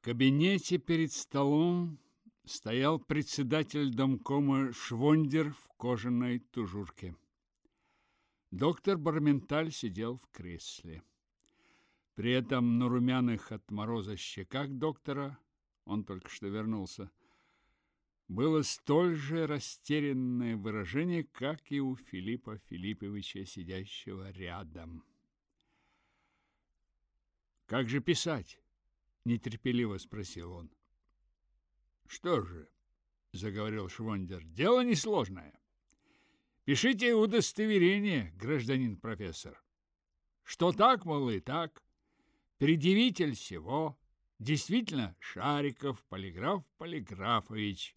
кабинете перед столом стоял председатель домкома Швондер в кожаной тужурке. Доктор Барменталь сидел в кресле. При этом на румяных от мороза щеках доктора, он только что вернулся, было столь же растерянное выражение, как и у Филиппа Филипповича, сидящего рядом. «Как же писать?» — нетерпеливо спросил он. «Что же?» — заговорил Швондер. «Дело несложное. Пишите удостоверение, гражданин профессор. Что так, мол, и так. Предъявитель всего. Действительно, Шариков Полиграф Полиграфович,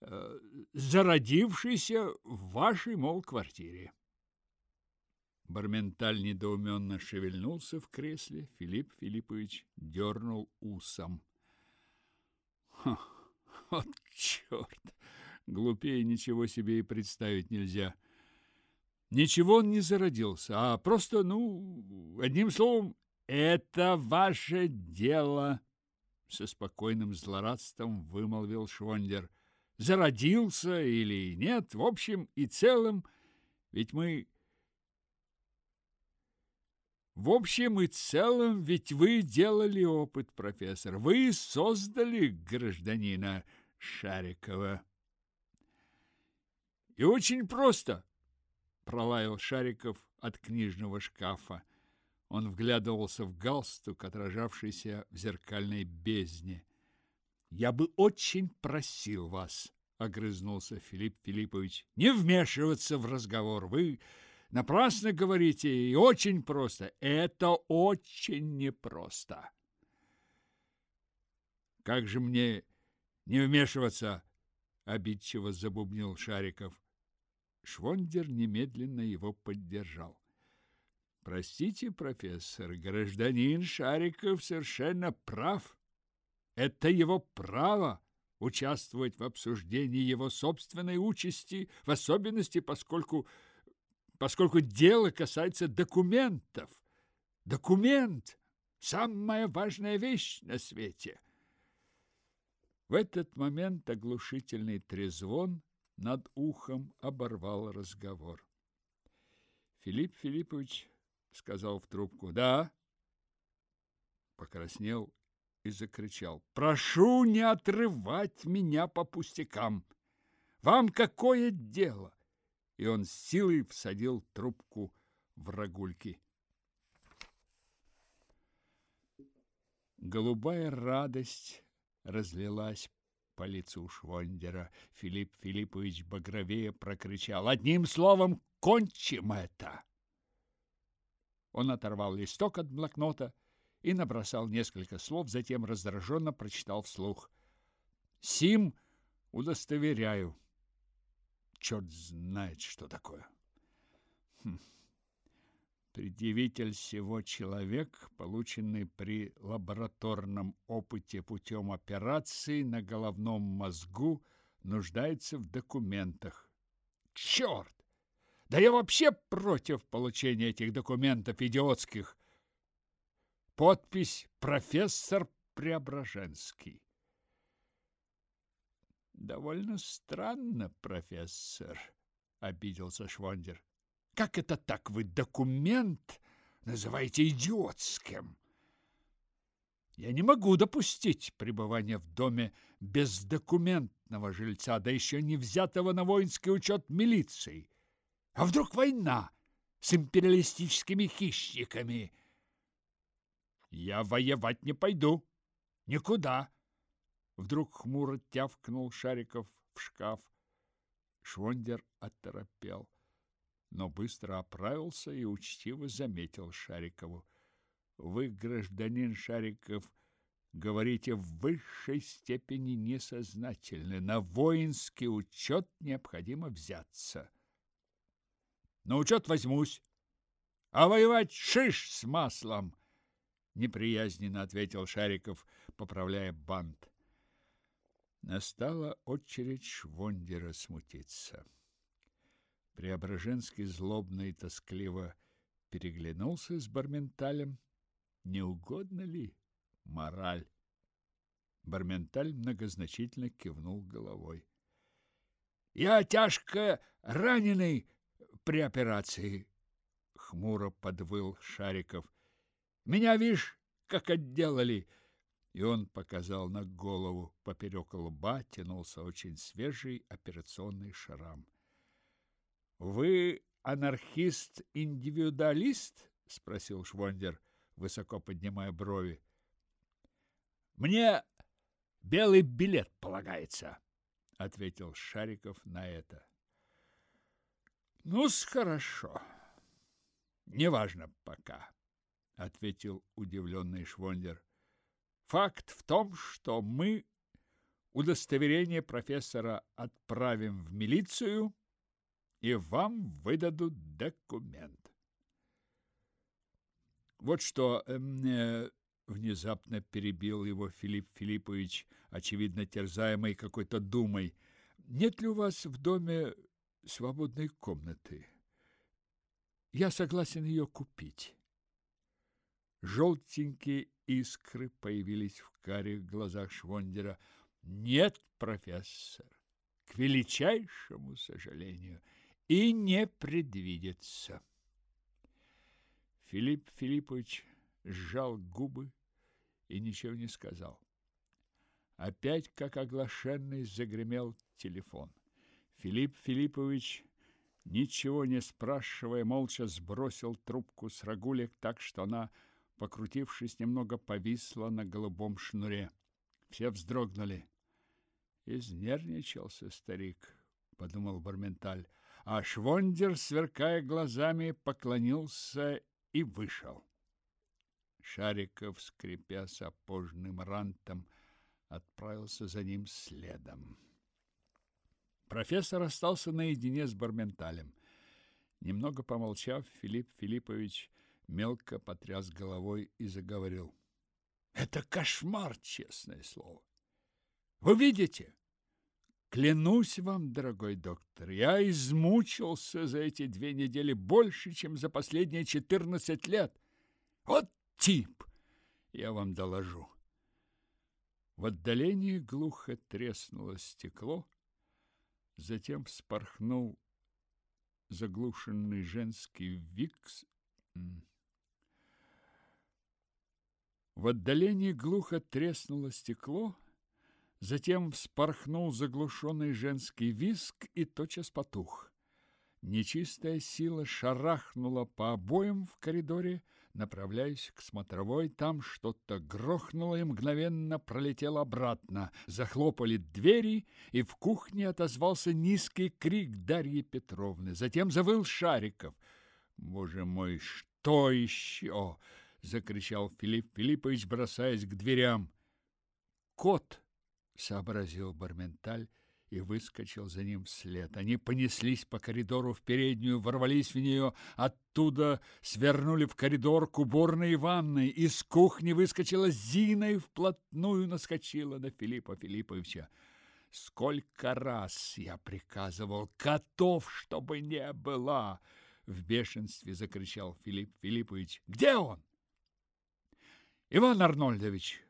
э, зародившийся в вашей, мол, квартире. Барменталь недоуменно шевельнулся в кресле. Филипп Филиппович дернул усом. Вот черт! Глупее ничего себе и представить нельзя. Ничего он не зародился, а просто, ну, одним словом, это ваше дело, со спокойным злорадством вымолвил Швондер. Зародился или нет, в общем и целом, ведь мы в общем и целом, ведь вы делали опыт, профессор. Вы создали гражданина Шарикова. И очень просто, пролаял Шариков от книжного шкафа. Он вглядывался в галстук, отражавшийся в зеркальной бездне. Я бы очень просил вас, огрызнулся Филипп Филиппович, не вмешиваться в разговор. Вы Напрасно говорите, и очень просто. Это очень непросто. Как же мне не вмешиваться? Обидчиво забубнил Шариков. Швондер немедленно его поддержал. Простите, профессор, гражданин Шариков совершенно прав. Это его право участвовать в обсуждении его собственной участи, в особенности, поскольку поскольку дело касается документов. Документ – самая важная вещь на свете. В этот момент оглушительный трезвон над ухом оборвал разговор. Филипп Филиппович сказал в трубку «Да». Покраснел и закричал «Прошу не отрывать меня по пустякам! Вам какое дело?» И он с силой всадил трубку в рогульки. Голубая радость разлилась по лицу Швондера. Филипп Филиппович багровее прокричал. «Одним словом, кончим это!» Он оторвал листок от блокнота и набросал несколько слов, затем раздраженно прочитал вслух. «Сим удостоверяю, черт знает, что такое. Хм. Предъявитель всего человек, полученный при лабораторном опыте путем операции на головном мозгу, нуждается в документах. Черт! Да я вообще против получения этих документов идиотских. Подпись «Профессор Преображенский». Довольно странно, профессор, обиделся Швондер. Как это так вы документ называете идиотским? Я не могу допустить пребывания в доме бездокументного жильца, да еще не взятого на воинский учет милицией. А вдруг война с империалистическими хищниками? Я воевать не пойду. Никуда. Вдруг хмуро тявкнул Шариков в шкаф. Швондер оторопел, но быстро оправился и учтиво заметил Шарикову. Вы, гражданин Шариков, говорите в высшей степени несознательны. На воинский учет необходимо взяться. На учет возьмусь. А воевать шиш с маслом, неприязненно ответил Шариков, поправляя бант. Настала очередь Швондера смутиться. Преображенский злобно и тоскливо переглянулся с Барменталем. Не угодно ли мораль. Барменталь многозначительно кивнул головой. Я тяжко раненый при операции, хмуро подвыл Шариков. Меня, видишь, как отделали. И он показал на голову. Поперек лба тянулся очень свежий операционный шрам. Вы анархист-индивидуалист? спросил Швондер, высоко поднимая брови. Мне белый билет полагается, ответил Шариков на это. Ну-с, хорошо. Неважно пока, ответил удивленный Швондер. Факт в том, что мы удостоверение профессора отправим в милицию, и вам выдадут документ. Вот что эм, э, внезапно перебил его Филипп Филиппович, очевидно терзаемый какой-то думой. Нет ли у вас в доме свободной комнаты? Я согласен ее купить. Желтенькие искры появились в карих глазах Швондера. Нет, профессор, к величайшему сожалению, и не предвидится. Филипп Филиппович сжал губы и ничего не сказал. Опять, как оглашенный, загремел телефон. Филипп Филиппович Ничего не спрашивая, молча сбросил трубку с рагулек так, что она, покрутившись, немного повисла на голубом шнуре. Все вздрогнули. Изнервничался старик, подумал Барменталь, а Швондер, сверкая глазами, поклонился и вышел. Шариков, скрипя сапожным рантом, отправился за ним следом. Профессор остался наедине с Барменталем. Немного помолчав, Филипп Филиппович мелко потряс головой и заговорил. Это кошмар, честное слово. Вы видите? Клянусь вам, дорогой доктор, я измучился за эти две недели больше, чем за последние четырнадцать лет. Вот тип, я вам доложу. В отдалении глухо треснуло стекло, Затем вспорхнул заглушенный женский викс. В отдалении глухо треснуло стекло, затем вспорхнул заглушенный женский виск и тотчас потух. Нечистая сила шарахнула по обоям в коридоре, направляясь к смотровой. Там что-то грохнуло и мгновенно пролетело обратно. Захлопали двери, и в кухне отозвался низкий крик Дарьи Петровны. Затем завыл Шариков. «Боже мой, что еще?» — закричал Филипп Филиппович, бросаясь к дверям. «Кот!» — сообразил Барменталь и выскочил за ним вслед. Они понеслись по коридору в переднюю, ворвались в нее, оттуда свернули в коридор к уборной и ванной. Из кухни выскочила Зина и вплотную наскочила на Филиппа Филипповича. Сколько раз я приказывал котов, чтобы не было, в бешенстве закричал Филипп Филиппович. Где он? Иван Арнольдович,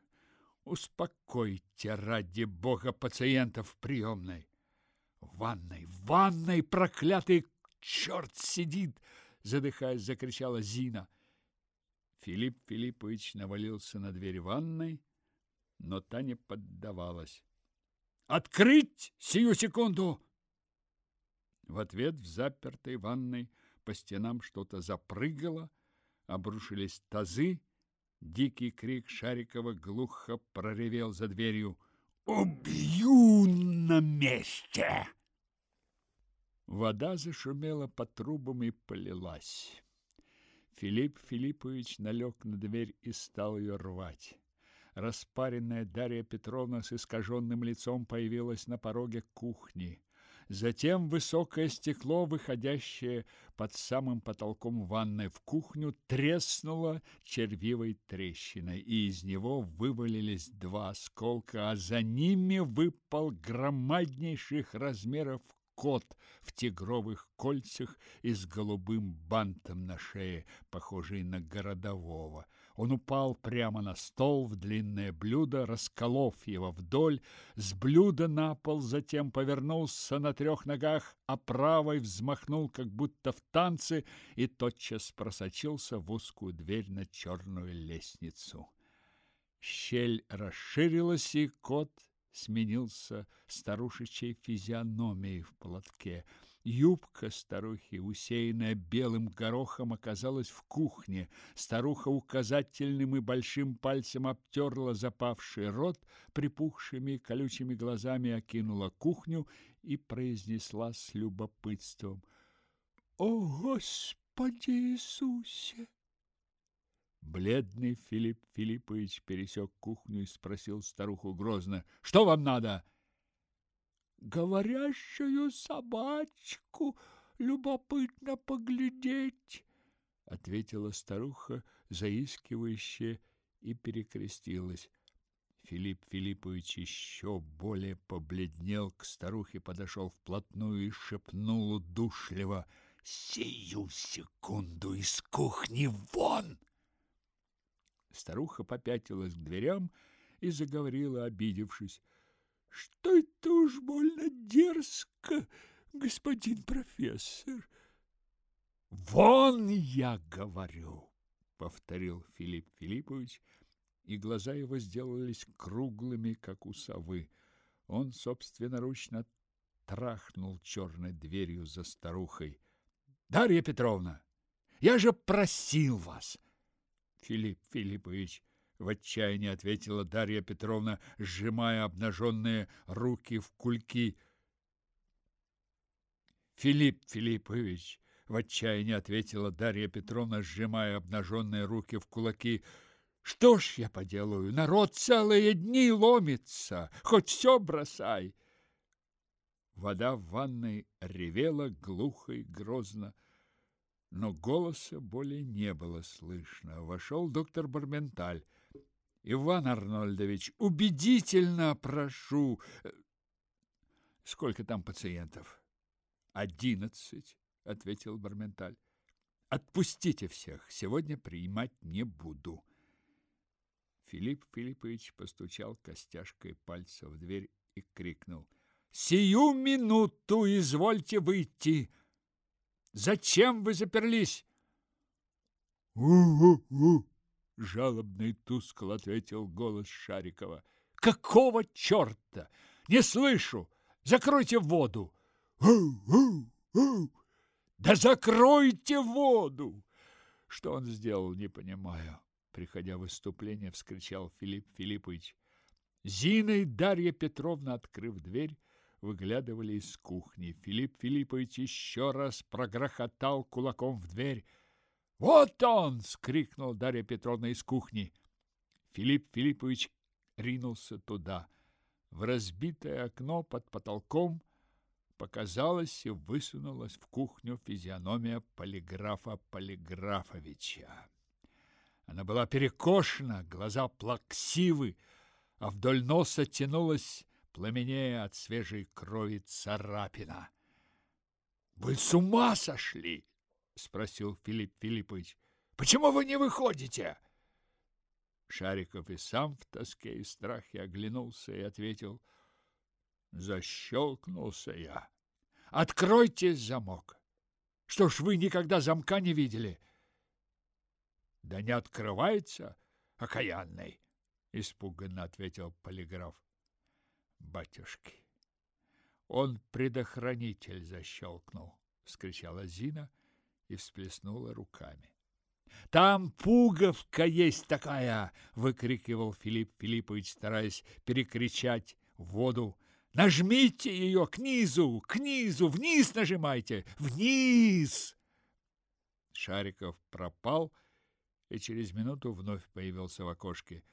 Успокойте, ради бога, пациентов в приемной. В ванной, в ванной, проклятый черт сидит! Задыхаясь, закричала Зина. Филипп Филиппович навалился на дверь ванной, но та не поддавалась. «Открыть сию секунду!» В ответ в запертой ванной по стенам что-то запрыгало, обрушились тазы, Дикий крик Шарикова глухо проревел за дверью. «Убью на месте!» Вода зашумела по трубам и полилась. Филипп Филиппович налег на дверь и стал ее рвать. Распаренная Дарья Петровна с искаженным лицом появилась на пороге кухни. Затем высокое стекло, выходящее под самым потолком ванной в кухню, треснуло червивой трещиной, и из него вывалились два осколка, а за ними выпал громаднейших размеров кот в тигровых кольцах и с голубым бантом на шее, похожий на городового. Он упал прямо на стол в длинное блюдо, расколов его вдоль, с блюда на пол, затем повернулся на трех ногах, а правой взмахнул, как будто в танце, и тотчас просочился в узкую дверь на черную лестницу. Щель расширилась, и кот сменился старушечьей физиономией в платке – Юбка старухи, усеянная белым горохом, оказалась в кухне. Старуха указательным и большим пальцем обтерла запавший рот, припухшими колючими глазами окинула кухню и произнесла с любопытством. «О, Господи Иисусе!» Бледный Филипп Филиппович пересек кухню и спросил старуху грозно. «Что вам надо?» Говорящую собачку любопытно поглядеть, ответила старуха, заискивающе и перекрестилась. Филипп Филиппович еще более побледнел к старухе, подошел вплотную и шепнул удушливо: "Сию секунду из кухни вон!" Старуха попятилась к дверям и заговорила, обидевшись: что это уж больно дерзко, господин профессор. Вон я говорю, повторил Филипп Филиппович, и глаза его сделались круглыми, как у совы. Он собственноручно трахнул черной дверью за старухой. Дарья Петровна, я же просил вас. Филипп Филиппович в отчаянии ответила Дарья Петровна, сжимая обнаженные руки в кульки. Филипп Филиппович, в отчаянии ответила Дарья Петровна, сжимая обнаженные руки в кулаки. Что ж я поделаю? Народ целые дни ломится. Хоть все бросай. Вода в ванной ревела глухо и грозно но голоса более не было слышно. Вошел доктор Барменталь. Иван Арнольдович, убедительно прошу. Сколько там пациентов? Одиннадцать, ответил Барменталь. Отпустите всех, сегодня принимать не буду. Филипп Филиппович постучал костяшкой пальца в дверь и крикнул: "Сию минуту извольте выйти! Зачем вы заперлись?" "У-у-у!" Жалобно и тускло ответил голос Шарикова. Какого черта? Не слышу. Закройте воду. Да закройте воду. Что он сделал, не понимаю. Приходя в выступление, вскричал Филипп Филиппович. Зина и Дарья Петровна, открыв дверь, выглядывали из кухни. Филипп Филиппович еще раз прогрохотал кулаком в дверь. «Вот он!» — скрикнул Дарья Петровна из кухни. Филипп Филиппович ринулся туда. В разбитое окно под потолком показалась и высунулась в кухню физиономия полиграфа Полиграфовича. Она была перекошена, глаза плаксивы, а вдоль носа тянулась, пламенея от свежей крови царапина. «Вы с ума сошли!» Спросил Филипп Филиппович. Почему вы не выходите? Шариков и сам в тоске и страхе оглянулся и ответил: Защелкнулся я. Откройте замок. Что ж вы никогда замка не видели? Да не открывается, окаянный, испуганно ответил полиграф. Батюшки, он предохранитель защелкнул, вскричала Зина и всплеснула руками. Там пуговка есть такая, выкрикивал Филипп Филиппович, стараясь перекричать воду. Нажмите ее к низу, к низу, вниз нажимайте, вниз. Шариков пропал и через минуту вновь появился в окошке.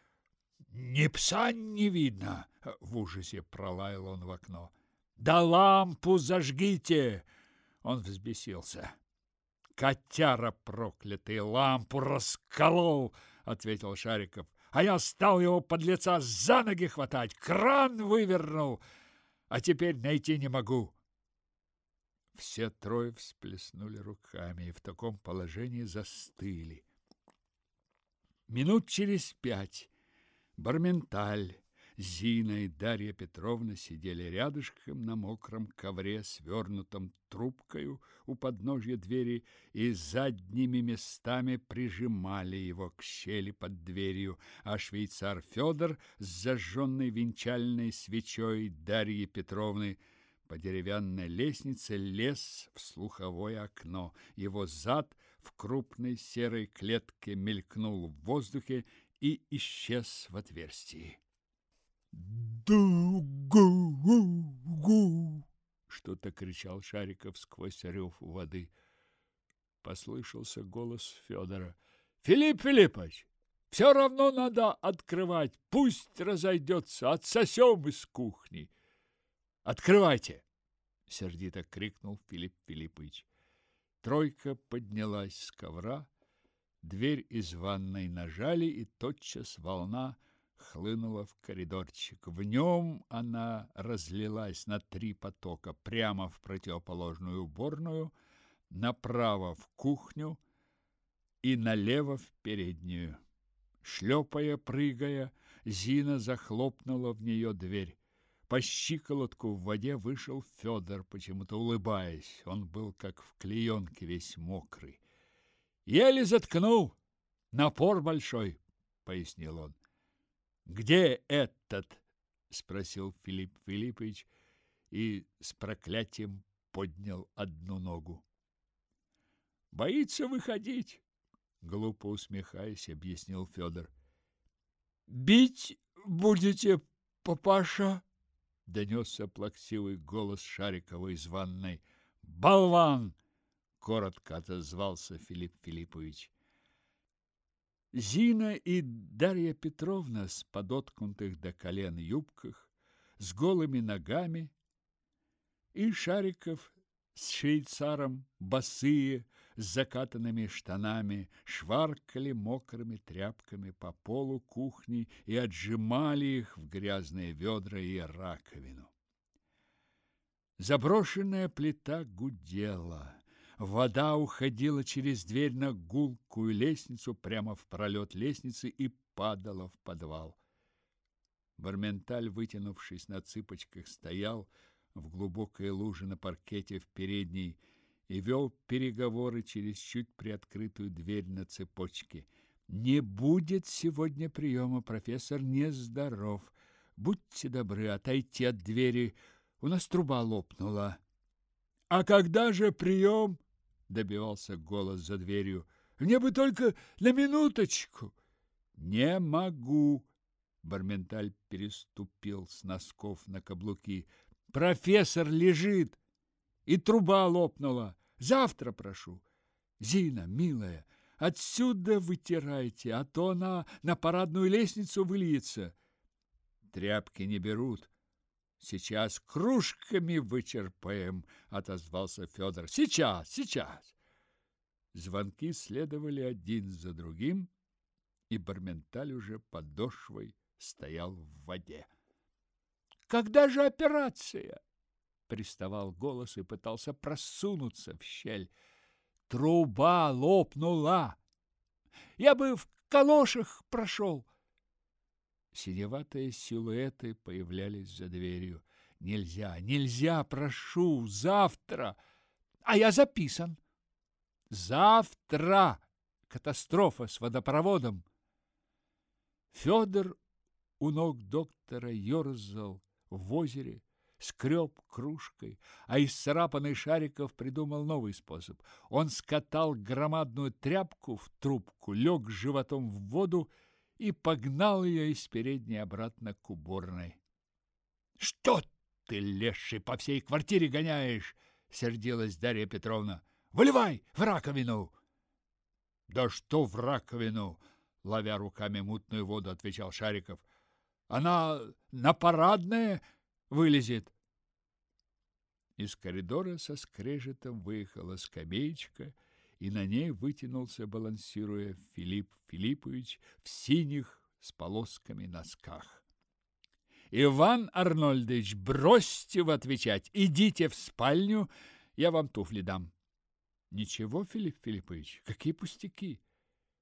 Ни пса не видно, в ужасе пролаял он в окно. Да лампу зажгите! Он взбесился. Котяра проклятый, лампу расколол, ответил Шариков. А я стал его под лица за ноги хватать, кран вывернул, а теперь найти не могу. Все трое всплеснули руками и в таком положении застыли. Минут через пять Барменталь, Зина и Дарья Петровна сидели рядышком на мокром ковре, свернутом трубкою у подножья двери и задними местами прижимали его к щели под дверью, а швейцар Федор с зажженной венчальной свечой Дарьи Петровны по деревянной лестнице лез в слуховое окно. Его зад в крупной серой клетке мелькнул в воздухе и исчез в отверстии. «Ду-гу-гу-гу!» Что-то кричал Шариков сквозь рев воды. Послышался голос Федора. «Филипп Филиппович, все равно надо открывать, пусть разойдется, отсосем из кухни!» «Открывайте!» — сердито крикнул Филипп Филиппович. Тройка поднялась с ковра, дверь из ванной нажали, и тотчас волна хлынула в коридорчик. В нем она разлилась на три потока, прямо в противоположную уборную, направо в кухню и налево в переднюю. Шлепая, прыгая, Зина захлопнула в нее дверь. По щиколотку в воде вышел Федор, почему-то улыбаясь. Он был как в клеенке весь мокрый. Еле заткнул. Напор большой, пояснил он. Где этот? спросил Филипп Филиппович и с проклятием поднял одну ногу. Боится выходить, глупо усмехаясь, объяснил Федор. Бить будете, папаша? донесся плаксивый голос Шарикова из ванной. «Болван!» — коротко отозвался Филипп Филиппович. Зина и Дарья Петровна с подоткнутых до колен юбках, с голыми ногами, и Шариков с швейцаром, босые, с закатанными штанами, шваркали мокрыми тряпками по полу кухни и отжимали их в грязные ведра и раковину. Заброшенная плита гудела. Вода уходила через дверь на гулкую лестницу прямо в пролет лестницы и падала в подвал. Барменталь, вытянувшись на цыпочках, стоял в глубокой луже на паркете в передней и вел переговоры через чуть приоткрытую дверь на цепочке. «Не будет сегодня приема, профессор нездоров. Будьте добры, отойти от двери, у нас труба лопнула». «А когда же прием?» — добивался голос за дверью. «Мне бы только на минуточку». «Не могу». Барменталь переступил с носков на каблуки. «Профессор лежит, и труба лопнула. Завтра прошу. Зина, милая, отсюда вытирайте, а то она на парадную лестницу выльется. Тряпки не берут. Сейчас кружками вычерпаем, отозвался Федор. Сейчас, сейчас. Звонки следовали один за другим, и Барменталь уже подошвой стоял в воде. Когда же операция? приставал голос и пытался просунуться в щель. Труба лопнула. Я бы в калошах прошел. Синеватые силуэты появлялись за дверью. Нельзя, нельзя, прошу, завтра. А я записан. Завтра катастрофа с водопроводом. Федор у ног доктора ерзал в озере, скреб кружкой, а из царапанных шариков придумал новый способ. Он скатал громадную тряпку в трубку, лег животом в воду и погнал ее из передней обратно к уборной. — Что ты, леший, по всей квартире гоняешь? — сердилась Дарья Петровна. — Выливай в раковину! — Да что в раковину? — ловя руками мутную воду, отвечал Шариков. — Она на парадное вылезет. Из коридора со скрежетом выехала скамеечка, и на ней вытянулся, балансируя, Филипп Филиппович в синих с полосками носках. «Иван Арнольдович, бросьте в отвечать! Идите в спальню, я вам туфли дам!» «Ничего, Филипп Филиппович, какие пустяки!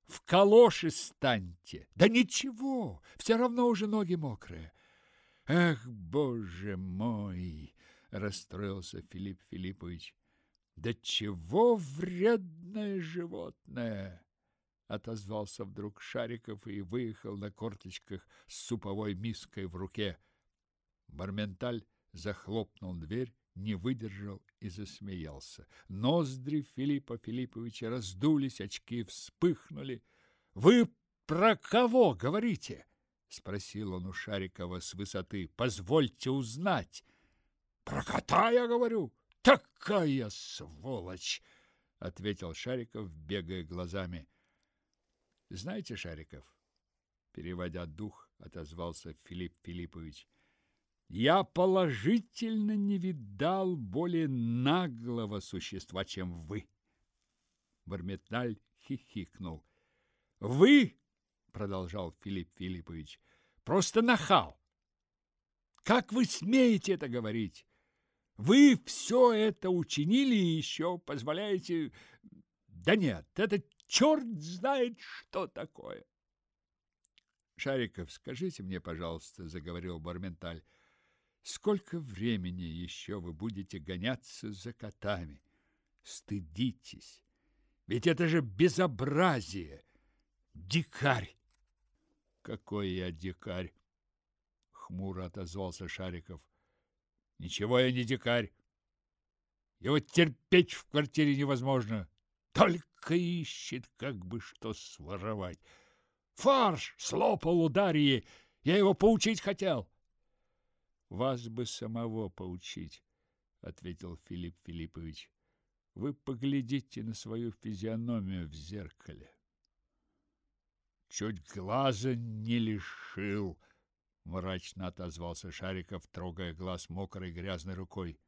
в калоши станьте. Да ничего, все равно уже ноги мокрые. Эх, боже мой, расстроился Филипп Филиппович. Да чего вредное животное! Отозвался вдруг Шариков и выехал на корточках с суповой миской в руке. Барменталь захлопнул дверь, не выдержал и засмеялся. Ноздри Филиппа Филипповича раздулись, очки вспыхнули. «Вы про кого говорите?» — спросил он у Шарикова с высоты. «Позвольте узнать». «Про кота, я говорю. Такая сволочь!» — ответил Шариков, бегая глазами. «Знаете, Шариков?» — переводя дух, отозвался Филипп Филиппович. Я положительно не видал более наглого существа, чем вы. Барметаль хихикнул. Вы, продолжал Филипп Филиппович, просто нахал. Как вы смеете это говорить? Вы все это учинили и еще позволяете... Да нет, это черт знает, что такое. Шариков, скажите мне, пожалуйста, заговорил Барменталь, Сколько времени еще вы будете гоняться за котами? Стыдитесь! Ведь это же безобразие! Дикарь! Какой я дикарь! Хмуро отозвался Шариков. Ничего я не дикарь. Его терпеть в квартире невозможно. Только ищет, как бы что своровать. Фарш слопал у Дарьи. Я его поучить хотел. Вас бы самого поучить, ответил Филипп Филиппович. Вы поглядите на свою физиономию в зеркале. Чуть глаза не лишил, мрачно отозвался Шариков, трогая глаз мокрой грязной рукой.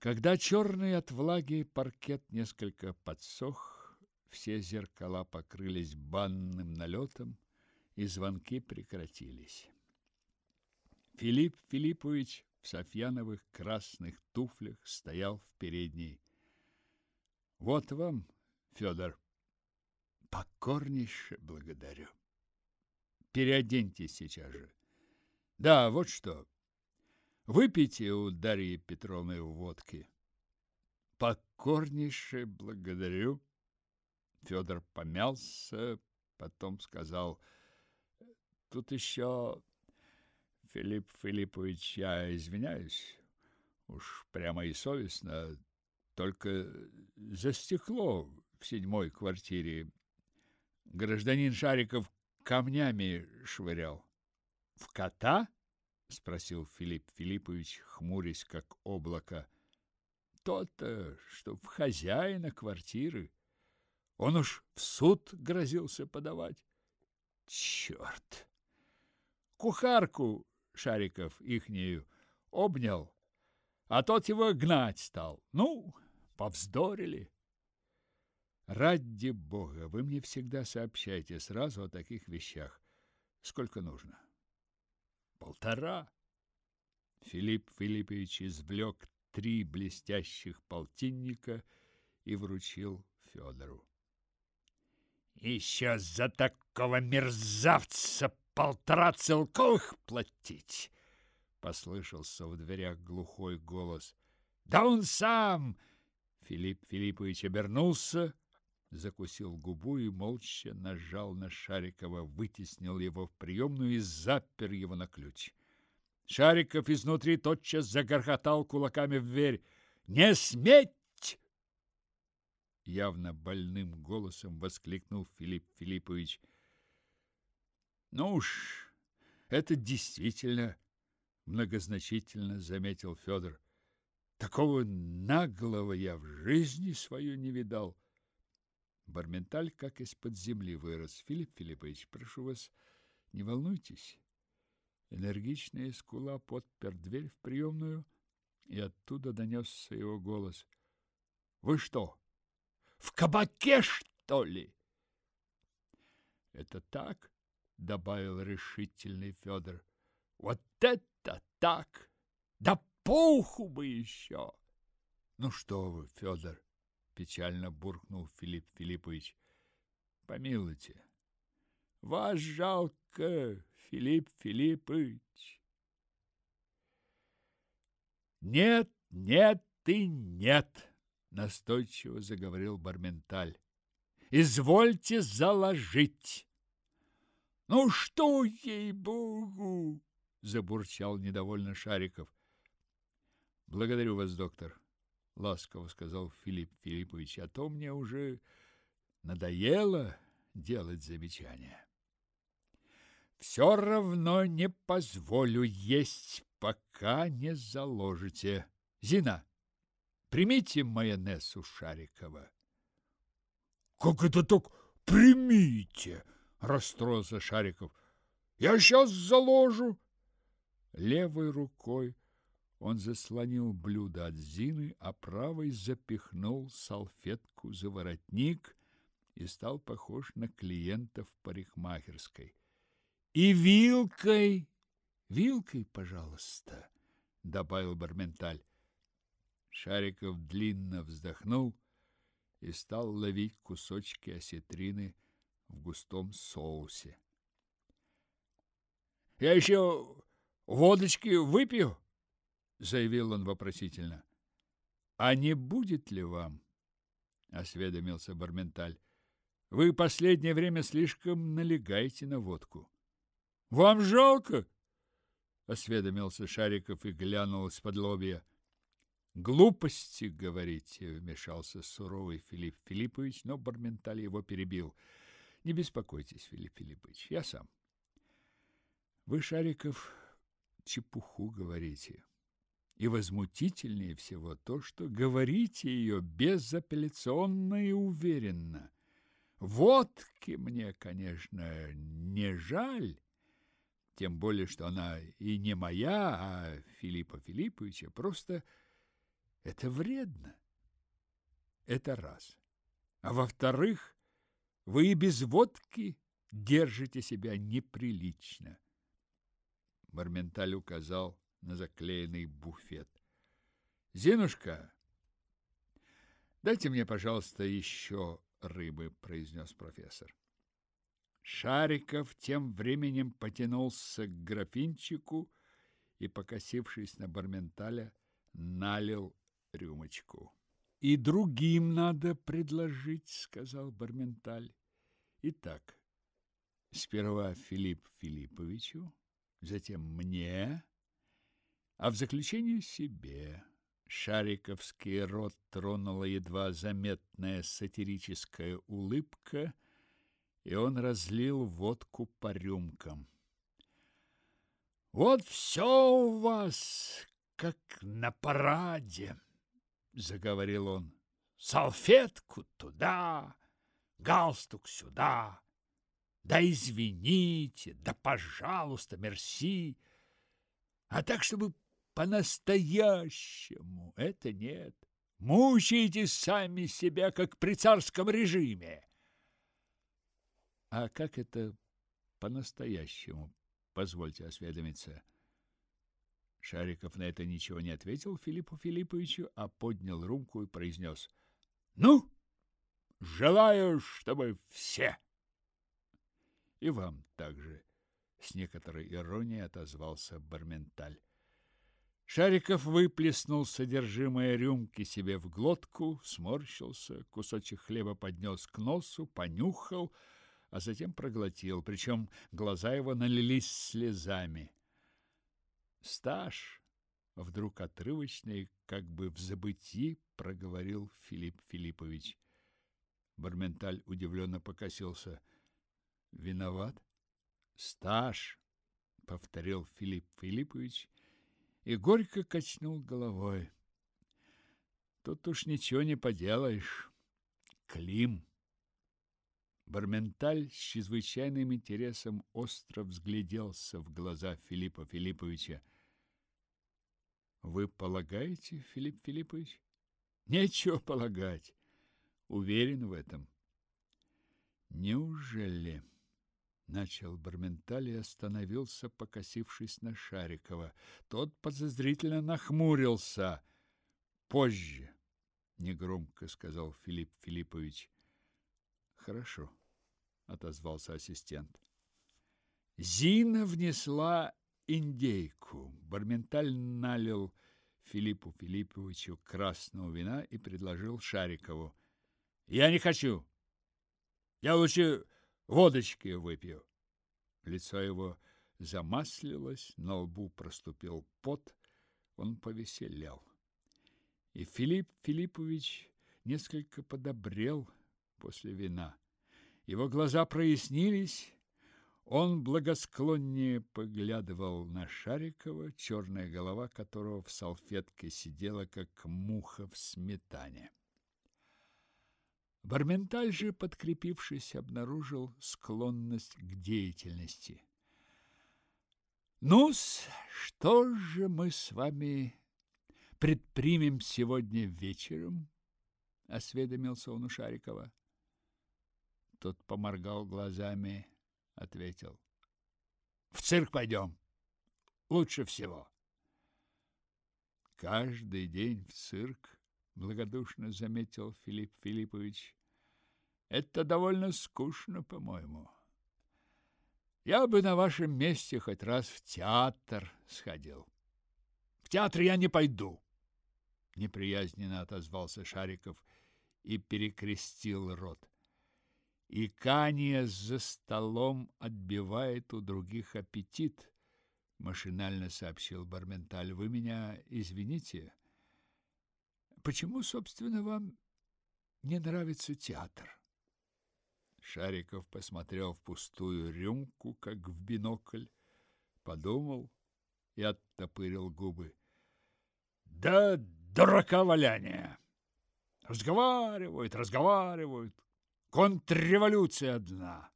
Когда черный от влаги паркет несколько подсох, все зеркала покрылись банным налетом, и звонки прекратились. Филипп Филиппович в софьяновых красных туфлях стоял в передней. Вот вам, Федор, покорнейше благодарю. Переоденьтесь сейчас же. Да, вот что. Выпейте у Дарьи Петровны водки. Покорнейше благодарю. Федор помялся, потом сказал, тут еще Филипп Филиппович, я извиняюсь, уж прямо и совестно, только за стекло в седьмой квартире гражданин Шариков камнями швырял. В кота? спросил Филипп Филиппович, хмурясь как облако. То-то, что в хозяина квартиры. Он уж в суд грозился подавать. Черт! Кухарку Шариков ихнею обнял, а тот его гнать стал. Ну, повздорили. Ради бога, вы мне всегда сообщайте сразу о таких вещах. Сколько нужно? Полтора. Филипп Филиппович извлек три блестящих полтинника и вручил Федору. Еще за такого мерзавца полтора целковых платить!» Послышался в дверях глухой голос. «Да он сам!» Филипп Филиппович обернулся, закусил губу и молча нажал на Шарикова, вытеснил его в приемную и запер его на ключ. Шариков изнутри тотчас загорхотал кулаками в дверь. «Не сметь!» Явно больным голосом воскликнул Филипп Филиппович. Ну уж, это действительно многозначительно заметил Федор. Такого наглого я в жизни свою не видал. Барменталь как из-под земли вырос. Филипп Филиппович, прошу вас, не волнуйтесь. Энергичная скула подпер дверь в приемную, и оттуда донесся его голос. Вы что, в кабаке, что ли? Это так? добавил решительный Федор. Вот это так! Да пуху бы еще! Ну что вы, Федор, печально буркнул Филипп Филиппович. помилуйте. Вас жалко, Филипп Филиппович. Нет, нет и нет, настойчиво заговорил Барменталь. Извольте заложить. Ну что, ей-богу, забурчал недовольно Шариков. Благодарю вас, доктор, ласково сказал Филипп Филиппович, а то мне уже надоело делать замечания. Все равно не позволю есть, пока не заложите. Зина, примите майонез у Шарикова. Как это так примите? расстроился Шариков. Я сейчас заложу. Левой рукой он заслонил блюдо от Зины, а правой запихнул салфетку за воротник и стал похож на клиента в парикмахерской. И вилкой, вилкой, пожалуйста, добавил Барменталь. Шариков длинно вздохнул и стал ловить кусочки осетрины в густом соусе. Я еще водочки выпью, заявил он вопросительно. А не будет ли вам? осведомился Барменталь. Вы последнее время слишком налегаете на водку. Вам жалко? осведомился Шариков и глянул из-под лобья. Глупости, говорите, вмешался суровый Филипп Филиппович, но Барменталь его перебил. Не беспокойтесь, Филипп Филиппович, я сам. Вы, Шариков, чепуху говорите. И возмутительнее всего то, что говорите ее безапелляционно и уверенно. Водки мне, конечно, не жаль, тем более, что она и не моя, а Филиппа Филипповича, просто это вредно. Это раз. А во-вторых, вы и без водки держите себя неприлично. Марменталь указал на заклеенный буфет. Зинушка, дайте мне, пожалуйста, еще рыбы, произнес профессор. Шариков тем временем потянулся к графинчику и, покосившись на Барменталя, налил рюмочку. И другим надо предложить, сказал Барменталь. Итак, сперва Филипп Филипповичу, затем мне, а в заключение себе. Шариковский рот тронула едва заметная сатирическая улыбка, и он разлил водку по рюмкам. «Вот все у вас, как на параде!» — заговорил он. «Салфетку туда, галстук сюда. Да извините, да пожалуйста, мерси. А так, чтобы по-настоящему это нет. Мучаете сами себя, как при царском режиме. А как это по-настоящему? Позвольте осведомиться. Шариков на это ничего не ответил Филиппу Филипповичу, а поднял рюмку и произнес. «Ну, желаю, чтобы все!» И вам также, с некоторой иронией отозвался Барменталь. Шариков выплеснул содержимое рюмки себе в глотку, сморщился, кусочек хлеба поднес к носу, понюхал, а затем проглотил, причем глаза его налились слезами. Стаж вдруг отрывочный, как бы в забытии, проговорил Филипп Филиппович. Барменталь удивленно покосился. Виноват? Стаж, повторил Филипп Филиппович и горько качнул головой. Тут уж ничего не поделаешь. Клим. Барменталь с чрезвычайным интересом остро взгляделся в глаза Филиппа Филипповича. Вы полагаете, Филипп Филиппович? Нечего полагать. Уверен в этом. Неужели? Начал Барменталь и остановился, покосившись на Шарикова. Тот подозрительно нахмурился. Позже, негромко сказал Филипп Филиппович. Хорошо. отозвался ассистент. Зина внесла индейку. Барменталь налил Филиппу Филипповичу красного вина и предложил Шарикову. Я не хочу. Я лучше водочки выпью. Лицо его замаслилось, на лбу проступил пот, он повеселел. И Филипп Филиппович несколько подобрел после вина. Его глаза прояснились, он благосклоннее поглядывал на Шарикова, черная голова которого в салфетке сидела, как муха в сметане. Барменталь же, подкрепившись, обнаружил склонность к деятельности. ну что же мы с вами предпримем сегодня вечером?» — осведомился он у Шарикова. Тот поморгал глазами, ответил. «В цирк пойдем. Лучше всего». «Каждый день в цирк», — благодушно заметил Филипп Филиппович. «Это довольно скучно, по-моему». Я бы на вашем месте хоть раз в театр сходил. В театр я не пойду, неприязненно отозвался Шариков и перекрестил рот. И Кания за столом отбивает у других аппетит, машинально сообщил Барменталь. Вы меня извините. Почему, собственно, вам не нравится театр? Шариков посмотрел в пустую рюмку, как в бинокль, подумал и оттопырил губы. Да дурака валяния! Разговаривают, разговаривают. Контрреволюция одна.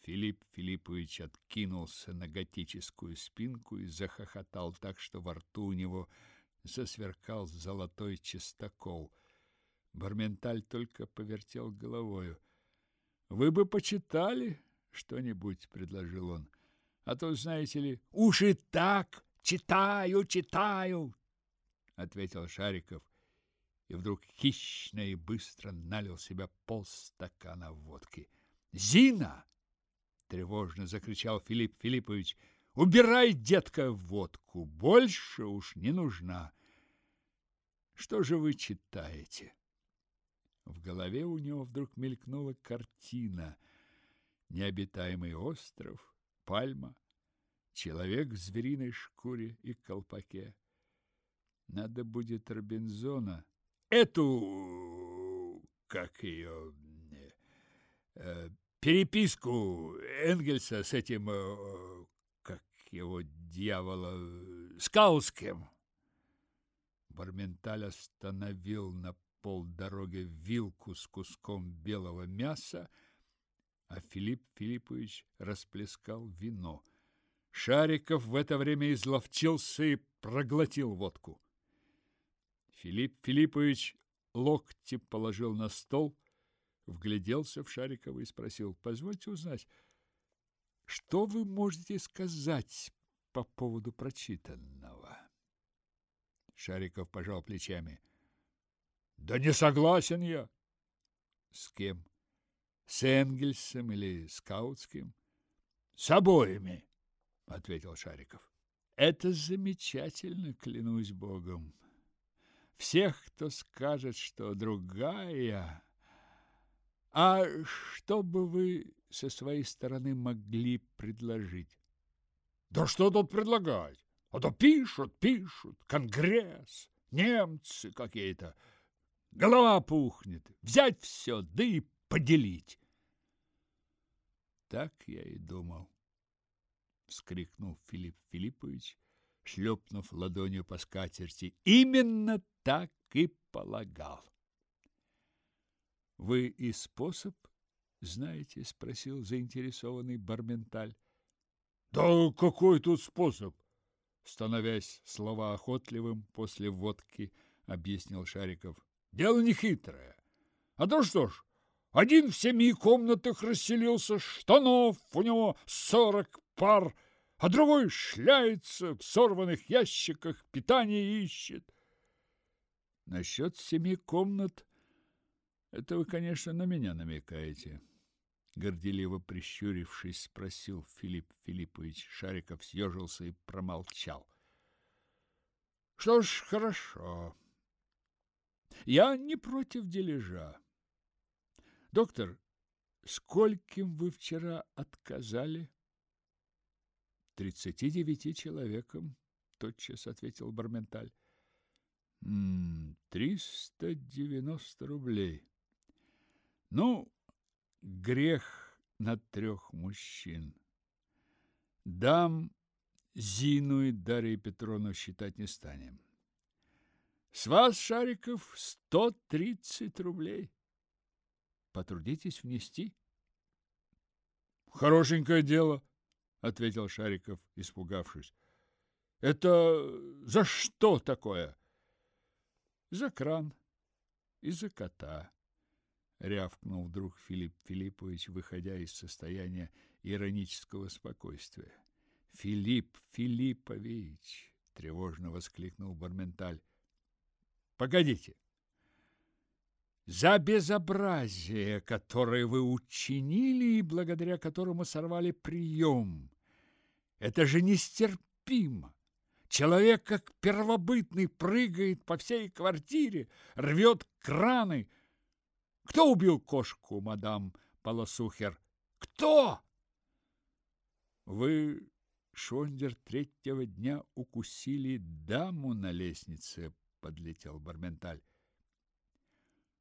Филипп Филиппович откинулся на готическую спинку и захохотал так, что во рту у него засверкал золотой чистокол. Барменталь только повертел головою. Вы бы почитали что-нибудь, предложил он. А то, знаете ли, уж и так читаю, читаю, ответил Шариков и вдруг хищно и быстро налил себе полстакана водки. Зина! тревожно закричал Филипп Филиппович. Убирай, детка, водку, больше уж не нужна. Что же вы читаете? В голове у него вдруг мелькнула картина. Необитаемый остров, пальма, человек в звериной шкуре и колпаке. Надо будет Робинзона, эту, как ее, э, переписку Энгельса с этим, э, как его дьявола, Скаутским. Барменталь остановил на полдороги вилку с куском белого мяса, а Филипп Филиппович расплескал вино. Шариков в это время изловчился и проглотил водку. Филипп Филиппович локти положил на стол, вгляделся в Шарикова и спросил, «Позвольте узнать, что вы можете сказать по поводу прочитанного?» Шариков пожал плечами. Да не согласен я. С кем? С Энгельсом или Скаутским? С обоими, ответил Шариков. Это замечательно, клянусь Богом. Всех, кто скажет, что другая... А что бы вы со своей стороны могли предложить? Да что тут предлагать? А то пишут, пишут, конгресс, немцы какие-то. Голова пухнет. Взять все, да и поделить. Так я и думал, вскрикнул Филипп Филиппович, шлепнув ладонью по скатерти. Именно так и полагал. Вы и способ знаете, спросил заинтересованный Барменталь. Да какой тут способ? Становясь слова охотливым после водки, объяснил Шариков. Дело не хитрое. А то что ж, один в семи комнатах расселился, штанов у него сорок пар, а другой шляется в сорванных ящиках, питание ищет. Насчет семи комнат это вы, конечно, на меня намекаете. Горделиво прищурившись, спросил Филипп Филиппович. Шариков съежился и промолчал. Что ж, хорошо. Я не против дележа. Доктор, скольким вы вчера отказали? Тридцати девяти человекам, тотчас ответил Барменталь. Триста девяносто рублей. Ну, грех на трех мужчин. Дам Зину и Дарью Петровну считать не станем. С вас, Шариков, сто тридцать рублей. Потрудитесь внести. Хорошенькое дело, ответил Шариков, испугавшись. Это за что такое? За кран и за кота рявкнул вдруг Филипп Филиппович, выходя из состояния иронического спокойствия. Филипп Филиппович, тревожно воскликнул Барменталь. Погодите. За безобразие, которое вы учинили и благодаря которому сорвали прием. Это же нестерпимо. Человек, как первобытный, прыгает по всей квартире, рвет краны, кто убил кошку, мадам Полосухер? Кто? Вы, Шондер, третьего дня укусили даму на лестнице, подлетел Барменталь.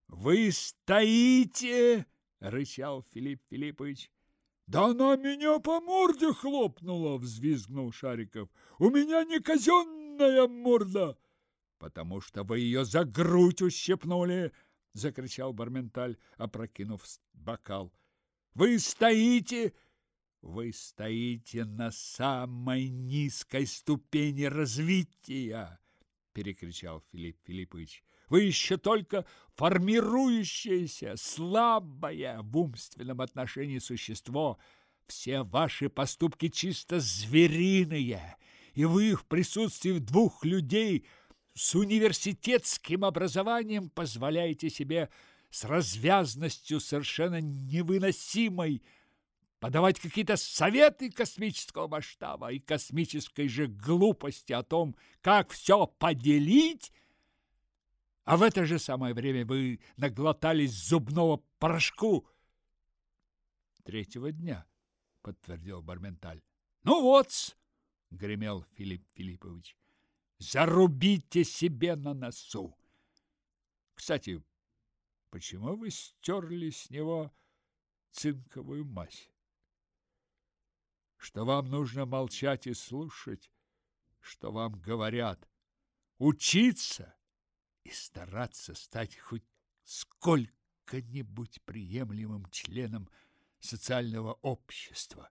Вы стоите, рычал Филипп Филиппович. Да она меня по морде хлопнула, взвизгнул Шариков. У меня не казенная морда, потому что вы ее за грудь ущипнули, закричал Барменталь, опрокинув бокал. Вы стоите, вы стоите на самой низкой ступени развития, перекричал Филипп Филиппович. Вы еще только формирующееся, слабое в умственном отношении существо. Все ваши поступки чисто звериные, и вы в присутствии двух людей – с университетским образованием позволяете себе с развязностью совершенно невыносимой подавать какие-то советы космического масштаба и космической же глупости о том, как все поделить, а в это же самое время вы наглотались зубного порошку третьего дня, подтвердил Барменталь. Ну вот, гремел Филипп Филиппович. Зарубите себе на носу. Кстати, почему вы стерли с него цинковую мазь? Что вам нужно молчать и слушать, что вам говорят, учиться и стараться стать хоть сколько-нибудь приемлемым членом социального общества.